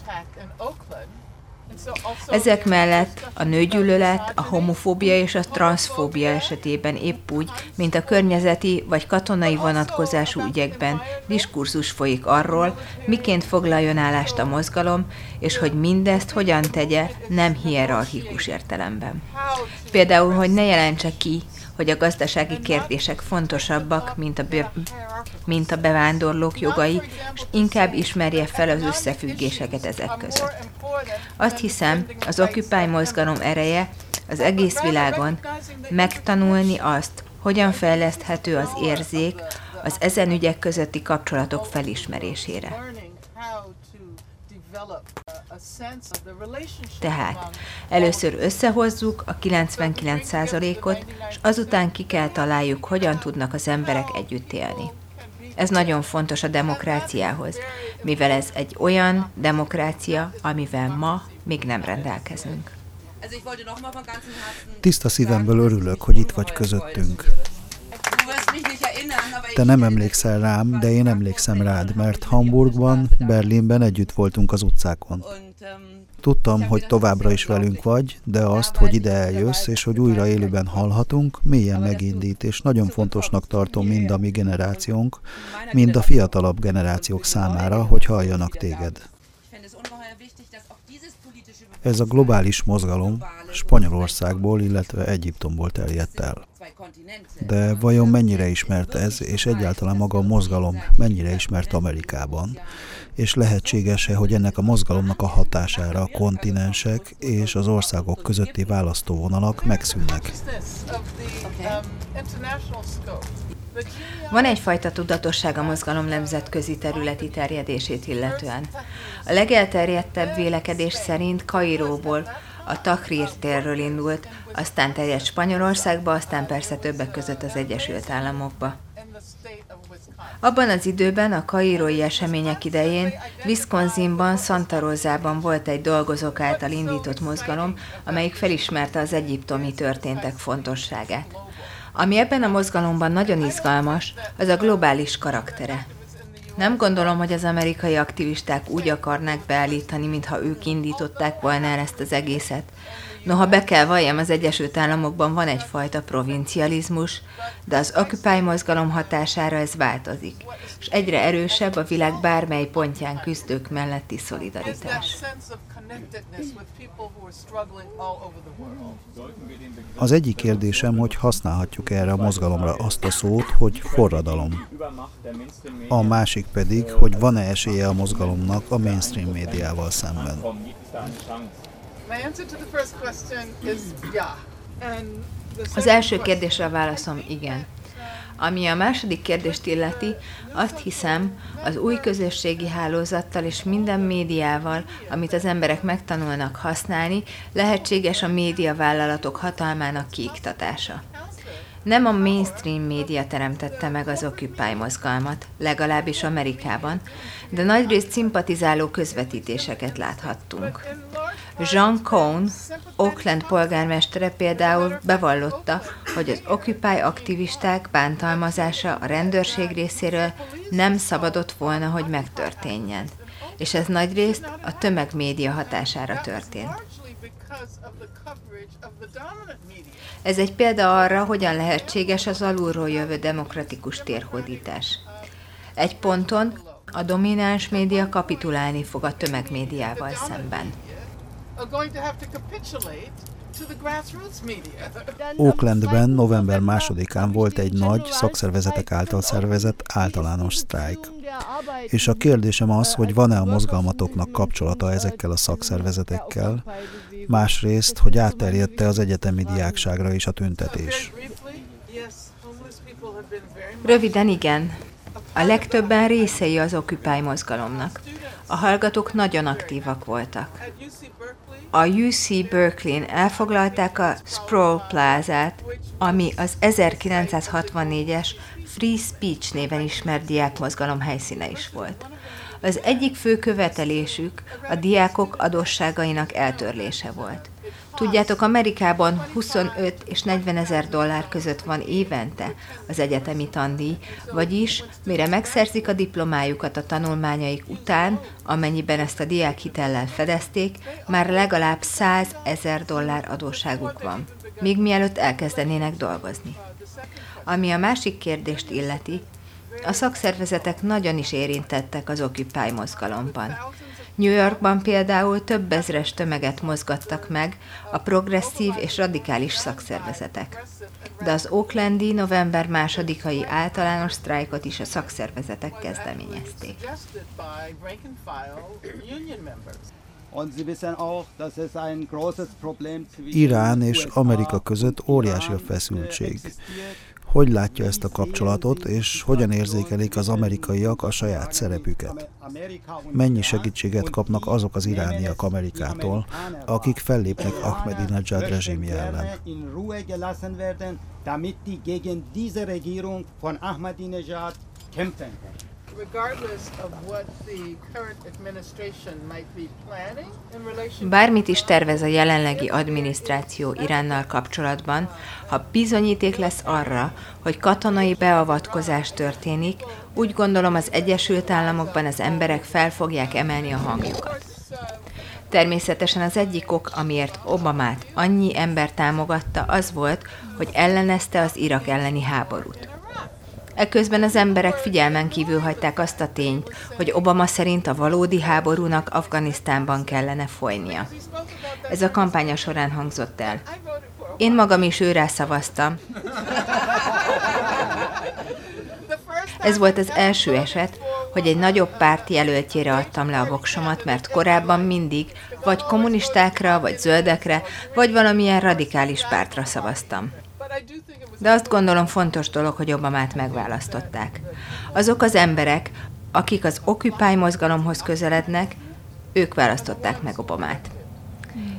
Ezek mellett a nőgyűlölet, a homofóbia és a transzfóbia esetében épp úgy, mint a környezeti vagy katonai vonatkozású ügyekben diskurzus folyik arról, miként foglaljon állást a mozgalom, és hogy mindezt hogyan tegye nem hierarchikus értelemben. Például, hogy ne jelentse ki, hogy a gazdasági kérdések fontosabbak, mint a, be, mint a bevándorlók jogai, és inkább ismerje fel az összefüggéseket ezek között. Azt hiszem, az Occupy mozgalom ereje az egész világon megtanulni azt, hogyan fejleszthető az érzék az ezen ügyek közötti kapcsolatok felismerésére. Tehát először összehozzuk a 99%-ot, és azután ki kell találjuk, hogyan tudnak az emberek együtt élni. Ez nagyon fontos a demokráciához, mivel ez egy olyan demokrácia, amivel ma még nem rendelkezünk. Tiszta szívemből örülök, hogy itt vagy közöttünk. Te nem emlékszel rám, de én emlékszem rád, mert Hamburgban, Berlinben együtt voltunk az utcákon. Tudtam, hogy továbbra is velünk vagy, de azt, hogy ide eljössz, és hogy újra élőben hallhatunk, mélyen megindít, és nagyon fontosnak tartom mind a mi generációnk, mind a fiatalabb generációk számára, hogy halljanak téged. Ez a globális mozgalom Spanyolországból, illetve Egyiptomból terjedt el. De vajon mennyire ismert ez, és egyáltalán maga a mozgalom mennyire ismert Amerikában? És lehetséges-e, hogy ennek a mozgalomnak a hatására a kontinensek és az országok közötti választóvonalak megszűnnek? Van egyfajta tudatosság a mozgalom nemzetközi területi terjedését illetően. A legelterjedtebb vélekedés szerint Kairóból, a Tahrir térről indult, aztán terjedt Spanyolországba, aztán persze többek között az Egyesült Államokba. Abban az időben, a kairói események idején, Wisconsinban, Santa Rosában volt egy dolgozók által indított mozgalom, amelyik felismerte az egyiptomi történtek fontosságát. Ami ebben a mozgalomban nagyon izgalmas, az a globális karaktere. Nem gondolom, hogy az amerikai aktivisták úgy akarnák beállítani, mintha ők indították volna el ezt az egészet. Noha be kell valljam, az Egyesült Államokban van egyfajta provincializmus, de az Occupy mozgalom hatására ez változik, és egyre erősebb a világ bármely pontján küzdők melletti szolidaritás. Az egyik kérdésem, hogy használhatjuk erre a mozgalomra azt a szót, hogy forradalom. A másik pedig, hogy van-e esélye a mozgalomnak a mainstream médiával szemben. Az első kérdésre a válaszom igen. Ami a második kérdést illeti, azt hiszem, az új közösségi hálózattal és minden médiával, amit az emberek megtanulnak használni, lehetséges a médiavállalatok hatalmának kiiktatása. Nem a mainstream média teremtette meg az Occupy mozgalmat, legalábbis Amerikában, de nagyrészt szimpatizáló közvetítéseket láthattunk. Jean Cohn, Oakland polgármestere például bevallotta, hogy az Occupy aktivisták bántalmazása a rendőrség részéről nem szabadott volna, hogy megtörténjen. És ez nagyrészt a tömegmédia hatására történt. Ez egy példa arra, hogyan lehetséges az alulról jövő demokratikus térhódítás. Egy ponton a domináns média kapitulálni fog a tömegmédiával szemben. Oaklandben november másodikán volt egy nagy, szakszervezetek által szervezett általános sztrájk. És a kérdésem az, hogy van-e a mozgalmatoknak kapcsolata ezekkel a szakszervezetekkel, másrészt, hogy átterjedte az egyetemi diákságra is a tüntetés. Röviden igen. A legtöbben részei az Occupy mozgalomnak. A hallgatók nagyon aktívak voltak. A UC Berkeley-n elfoglalták a Sproul Plázát, ami az 1964-es Free Speech néven ismert diákmozgalom helyszíne is volt. Az egyik fő követelésük a diákok adósságainak eltörlése volt. Tudjátok, Amerikában 25 és 40 ezer dollár között van évente az egyetemi tandíj, vagyis mire megszerzik a diplomájukat a tanulmányaik után, amennyiben ezt a diákhitellel fedezték, már legalább 100 ezer dollár adósságuk van, még mielőtt elkezdenének dolgozni. Ami a másik kérdést illeti, a szakszervezetek nagyon is érintettek az Occupy mozgalomban. New Yorkban például több ezres tömeget mozgattak meg a progresszív és radikális szakszervezetek. De az Oaklandi november másodikai általános sztrájkot is a szakszervezetek kezdeményezték. Irán és Amerika között óriási a feszültség. Hogy látja ezt a kapcsolatot, és hogyan érzékelik az amerikaiak a saját szerepüket? Mennyi segítséget kapnak azok az irániak Amerikától, akik fellépnek Ahmadinejad rezsimje ellen? Bármit is tervez a jelenlegi adminisztráció Iránnal kapcsolatban, ha bizonyíték lesz arra, hogy katonai beavatkozás történik, úgy gondolom az Egyesült Államokban az emberek fel fogják emelni a hangjukat. Természetesen az egyik ok, amiért Obamát annyi ember támogatta, az volt, hogy ellenezte az Irak elleni háborút. Eközben az emberek figyelmen kívül hagyták azt a tényt, hogy Obama szerint a valódi háborúnak Afganisztánban kellene folynia. Ez a kampánya során hangzott el. Én magam is őrá szavaztam. Ez volt az első eset, hogy egy nagyobb párt jelöltjére adtam le a voksomat, mert korábban mindig vagy kommunistákra, vagy zöldekre, vagy valamilyen radikális pártra szavaztam. De azt gondolom fontos dolog, hogy Obamát megválasztották. Azok az emberek, akik az Occupy mozgalomhoz közelednek, ők választották meg Obamát.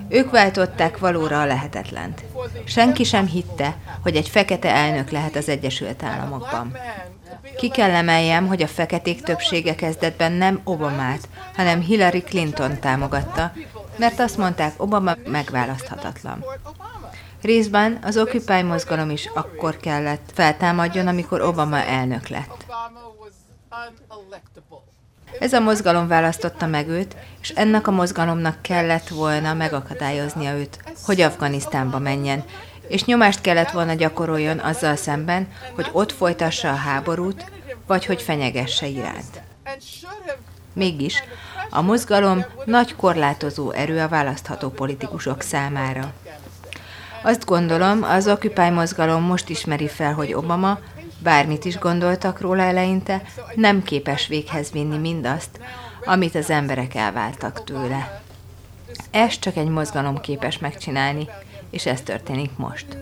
Ők váltották valóra a lehetetlent. Senki sem hitte, hogy egy fekete elnök lehet az Egyesült Államokban. Ki kell emeljem, hogy a feketék többsége kezdetben nem Obamát, hanem Hillary Clinton támogatta, mert azt mondták, Obama megválaszthatatlan. Részben az Occupy mozgalom is akkor kellett feltámadjon, amikor Obama elnök lett. Ez a mozgalom választotta meg őt, és ennek a mozgalomnak kellett volna megakadályoznia őt, hogy Afganisztánba menjen, és nyomást kellett volna gyakoroljon azzal szemben, hogy ott folytassa a háborút, vagy hogy fenyegesse iránt. Mégis, a mozgalom nagy korlátozó erő a választható politikusok számára. Azt gondolom, az Occupy mozgalom most ismeri fel, hogy Obama, bármit is gondoltak róla eleinte, nem képes véghez vinni mindazt, amit az emberek elváltak tőle. Ez csak egy mozgalom képes megcsinálni, és ez történik most.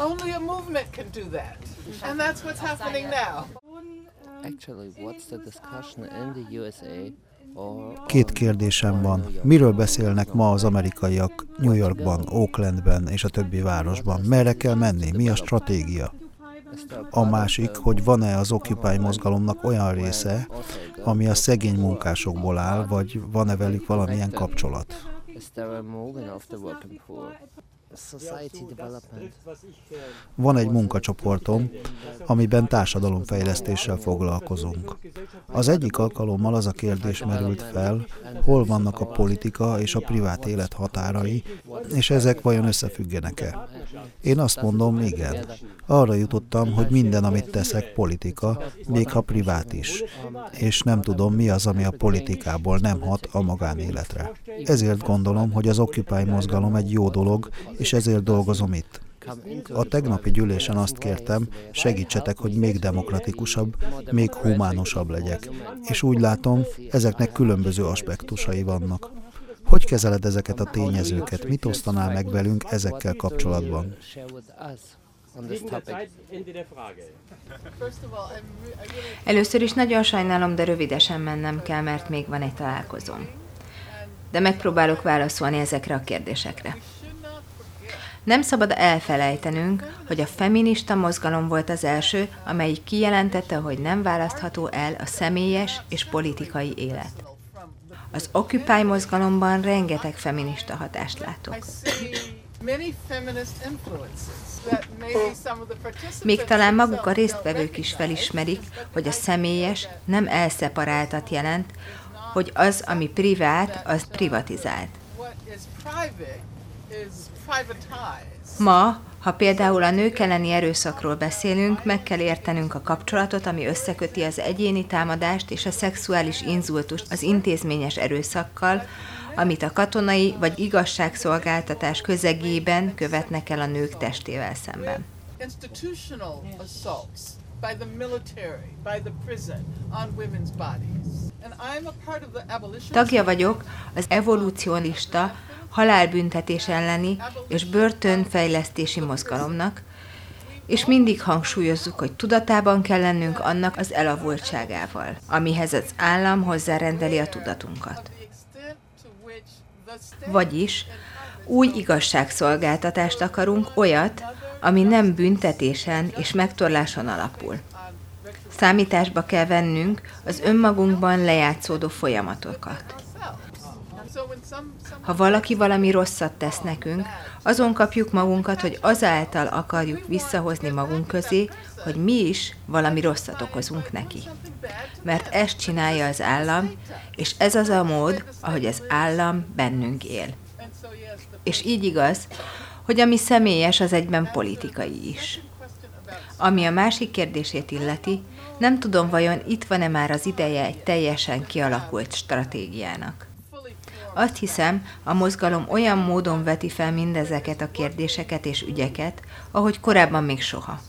Only a movement can do that. And that's what's happening now. Actually, what's the discussion in the USA Két kérdésem van. Miről beszélnek ma az amerikaiak New Yorkban, Oaklandben és a többi városban? Merre kell menni? Mi a stratégia? A másik, hogy van-e az Occupy mozgalomnak olyan része, ami a szegény munkásokból áll, vagy van-e velük valamilyen kapcsolat? Van egy munkacsoportom, amiben társadalomfejlesztéssel foglalkozunk. Az egyik alkalommal az a kérdés merült fel, hol vannak a politika és a privát élet határai, és ezek vajon összefüggenek-e. Én azt mondom, igen. Arra jutottam, hogy minden, amit teszek, politika, még ha privát is. És nem tudom, mi az, ami a politikából nem hat a magánéletre. Ezért gondolom, hogy az Occupy mozgalom egy jó dolog, és ezért dolgozom itt. A tegnapi gyűlésen azt kértem, segítsetek, hogy még demokratikusabb, még humánosabb legyek. És úgy látom, ezeknek különböző aspektusai vannak. Hogy kezeled ezeket a tényezőket? Mit osztanál meg velünk ezekkel kapcsolatban? Először is nagyon sajnálom, de rövidesen mennem kell, mert még van egy találkozóm. De megpróbálok válaszolni ezekre a kérdésekre. Nem szabad elfelejtenünk, hogy a feminista mozgalom volt az első, amelyik kijelentette, hogy nem választható el a személyes és politikai élet. Az Occupy mozgalomban rengeteg feminista hatást látok. Még talán maguk a résztvevők is felismerik, hogy a személyes nem elszeparáltat jelent, hogy az, ami privát, az privatizált. Ma, ha például a nők elleni erőszakról beszélünk, meg kell értenünk a kapcsolatot, ami összeköti az egyéni támadást és a szexuális inzultust az intézményes erőszakkal, amit a katonai vagy igazságszolgáltatás közegében követnek el a nők testével szemben. by the military, by the prison, on women's bodies. And I'm a part of the abolition. Tagja vagyok az evolúcionista halálbüntetés elleni és börtönfejlesztési mozgalomnak, és mindig hangsúlyozzuk, hogy tudatában kell lennünk annak az elavultságával, amihez az állam hozzárendeli a tudatunkat. Vagyis új igazságszolgáltatást akarunk, olyat, ami nem büntetésen és megtorláson alapul. Számításba kell vennünk az önmagunkban lejátszódó folyamatokat. Ha valaki valami rosszat tesz nekünk, azon kapjuk magunkat, hogy azáltal akarjuk visszahozni magunk közé, hogy mi is valami rosszat okozunk neki. Mert ezt csinálja az állam, és ez az a mód, ahogy az állam bennünk él. És így igaz, hogy ami személyes, az egyben politikai is. Ami a másik kérdését illeti, nem tudom, vajon itt van-e már az ideje egy teljesen kialakult stratégiának. Azt hiszem, a mozgalom olyan módon veti fel mindezeket a kérdéseket és ügyeket, ahogy korábban még soha.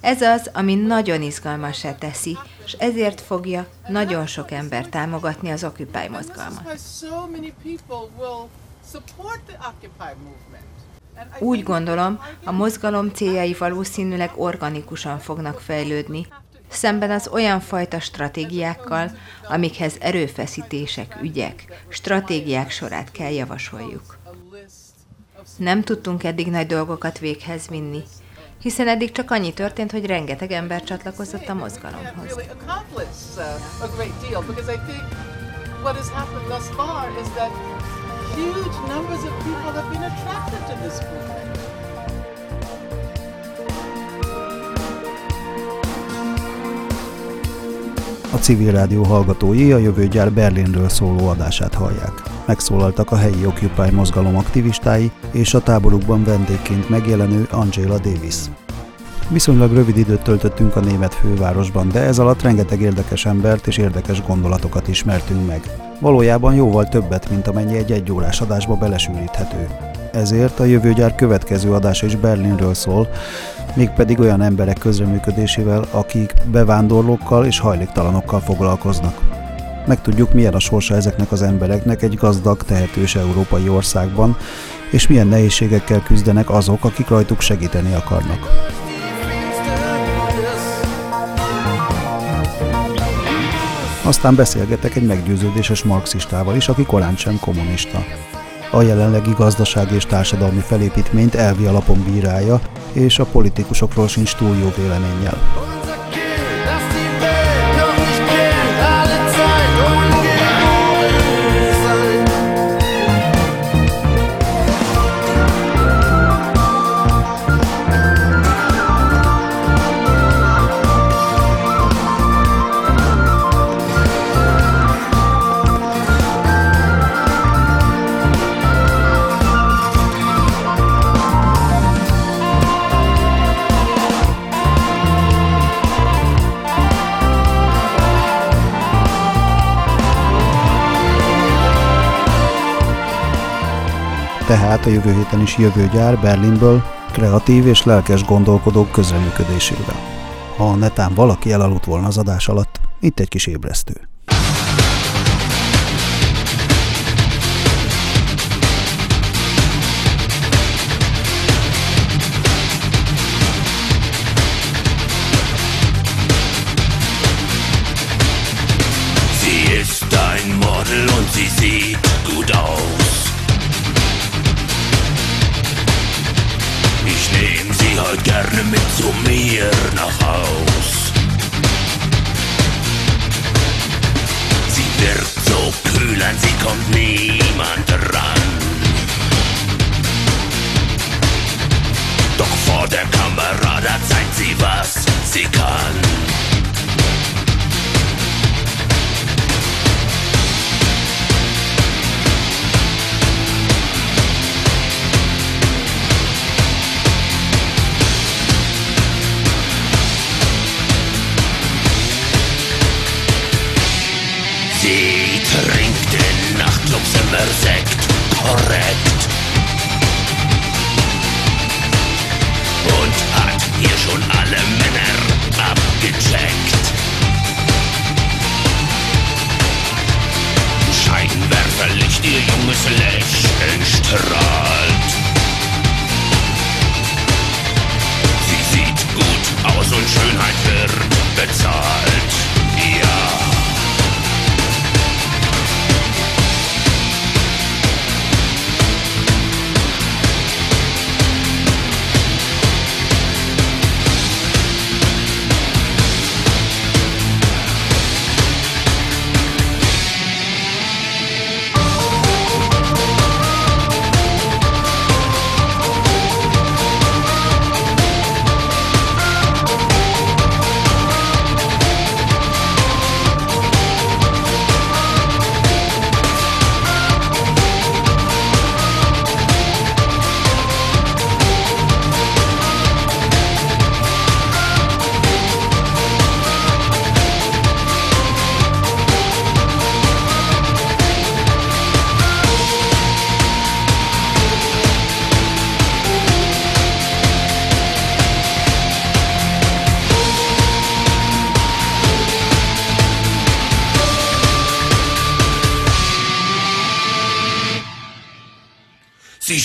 Ez az, ami nagyon izgalmasá teszi, és ezért fogja nagyon sok ember támogatni az Occupy mozgalmat. Úgy gondolom, a mozgalom céljai valószínűleg organikusan fognak fejlődni, szemben az olyan fajta stratégiákkal, amikhez erőfeszítések, ügyek, stratégiák sorát kell javasoljuk. Nem tudtunk eddig nagy dolgokat véghez vinni, hiszen eddig csak annyi történt, hogy rengeteg ember csatlakozott a mozgalomhoz. huge numbers of people have been attracted to this movement. A civil rádió hallgatói a jövő Berlinről szóló adását hallják. Megszólaltak a helyi Occupy mozgalom aktivistái és a táborukban vendégként megjelenő Angela Davis. Viszonylag rövid időt töltöttünk a német fővárosban, de ez alatt rengeteg érdekes embert és érdekes gondolatokat ismertünk meg. Valójában jóval többet, mint amennyi egy egyórás adásba belesűríthető. Ezért a jövőgyár következő adása is Berlinről szól, mégpedig olyan emberek közreműködésével, akik bevándorlókkal és hajléktalanokkal foglalkoznak. Megtudjuk, milyen a sorsa ezeknek az embereknek egy gazdag, tehetős európai országban, és milyen nehézségekkel küzdenek azok, akik rajtuk segíteni akarnak. Aztán beszélgetek egy meggyőződéses marxistával is, aki korán sem kommunista. A jelenlegi gazdasági és társadalmi felépítményt elvi alapon bírálja, és a politikusokról sincs túl jó véleménnyel. Tehát a jövő héten is jövő gyár Berlinből kreatív és lelkes gondolkodók közreműködésével. Ha netán valaki elaludt volna az adás alatt, itt egy kis ébresztő. An sie kommt niemand ran.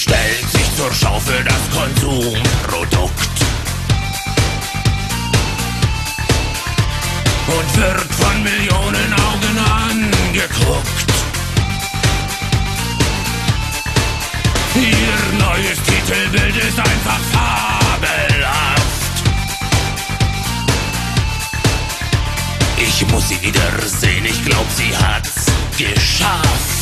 stellt sich zur Schau für das Konsumprodukt. Und wird von Millionen Augen angeguckt. Ihr neues Titelbild ist einfach fabelhaft. Ich muss sie wiedersehen, ich glaub, sie hat's geschafft.